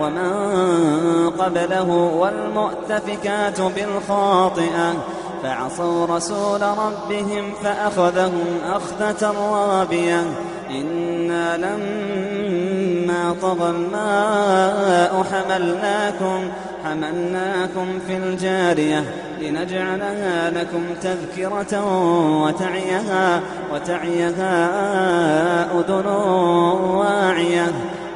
ومن قبله والمؤتفكات بالخاطئة فعصوا رسول ربهم فأخذهم أخذة رابية. إنا لما طغى الماء حملناكم حملناكم في الجارية. لنجعلها لكم تذكرة وتعيها وتعيها أذن واعية.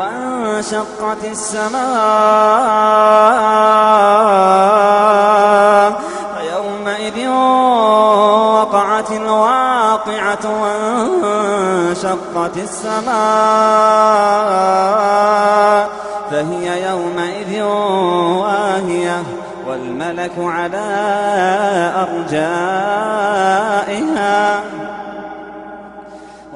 وانشقت السماء فيومئذ وقعت الواقعة وانشقت السماء فهي يومئذ واهية والملك على أرجائها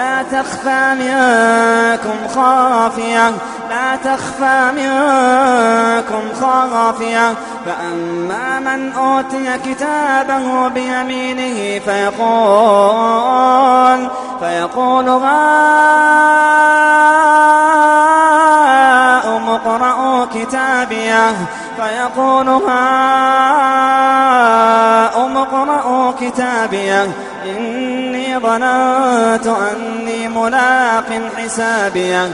لا تخفى منكم خافية لا تخفى منكم خافية. فأما من أوتي كتابه بيمينه فيقول فيقول هاؤم اقرءوا كتابيه. فيقول هاؤم اقرءوا كتابيه. إني ظننت أني ملاق حسابية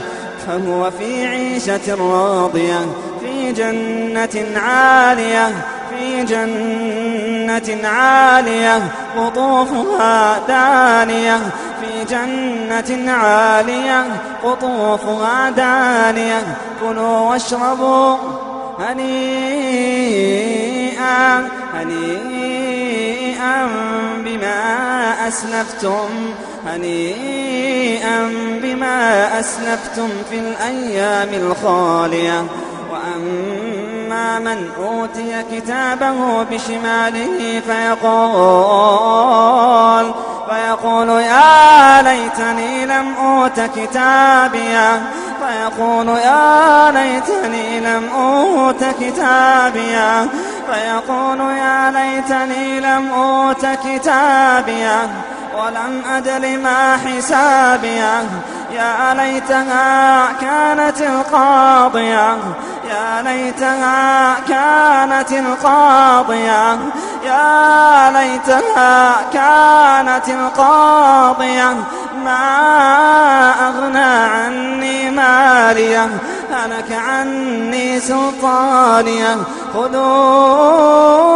فهو في عيشة راضية في جنة عالية في جنة عالية قطوفها دانية في جنة عالية قطوفها دانية. كلوا واشربوا هنيئا هنيئا بما أسلفتم. هنيئا بما أسلفتم في الأيام الخالية. وأما من أوتي كتابه بشماله فيقول فيقول يا ليتني لم أوت كتابيه فيقول يا ليتني لم أوت كتابيه فيقول يا ليتني لم أوت كتابيه ولم أدر ما حسابيه يا ليتها كانت القاضية يا ليتها كانت القاضية يا ليتها كانت القاضية ما أغنى عني مالية هلك عني سلطانية خذوه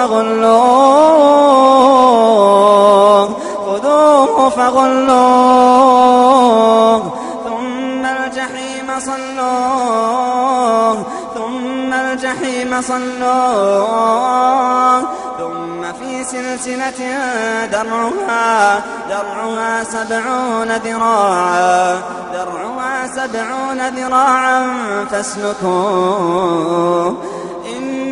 فغلوه خذوه فغلوه ثم الجحيم صلوه ثم الجحيم صلوه سلسلة درعها. درعها سبعون ذراعا. درعها سبعون ذراعا فاسلكوه.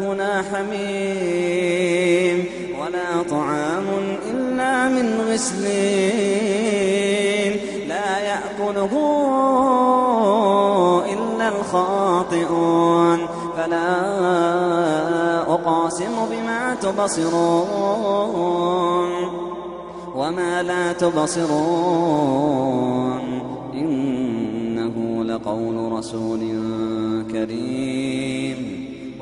هاهنا حميم ولا طعام إلا من غسلين لا يأكله إلا الخاطئون فلا أقاسم بما تبصرون وما لا تبصرون إنه لقول رسول كريم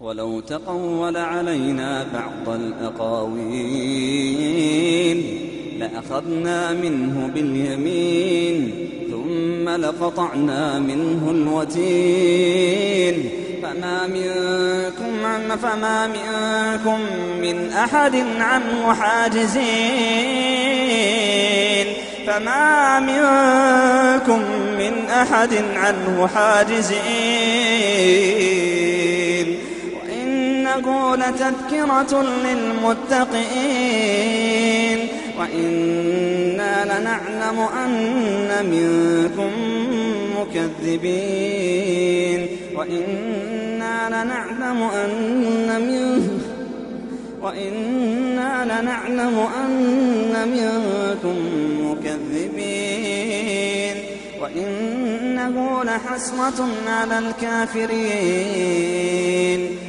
ولو تقول علينا بعض الأقاويل لأخذنا منه باليمين ثم لقطعنا منه الوتين. فما منكم فما منكم من أحد عنه حاجزين فما منكم من أحد عنه حاجزين وإنه لتذكرة للمتقين وإنا لنعلم أن منكم مكذبين وإنا لنعلم أن منكم وإنا لنعلم أن منكم مكذبين وإنه لحسرة على الكافرين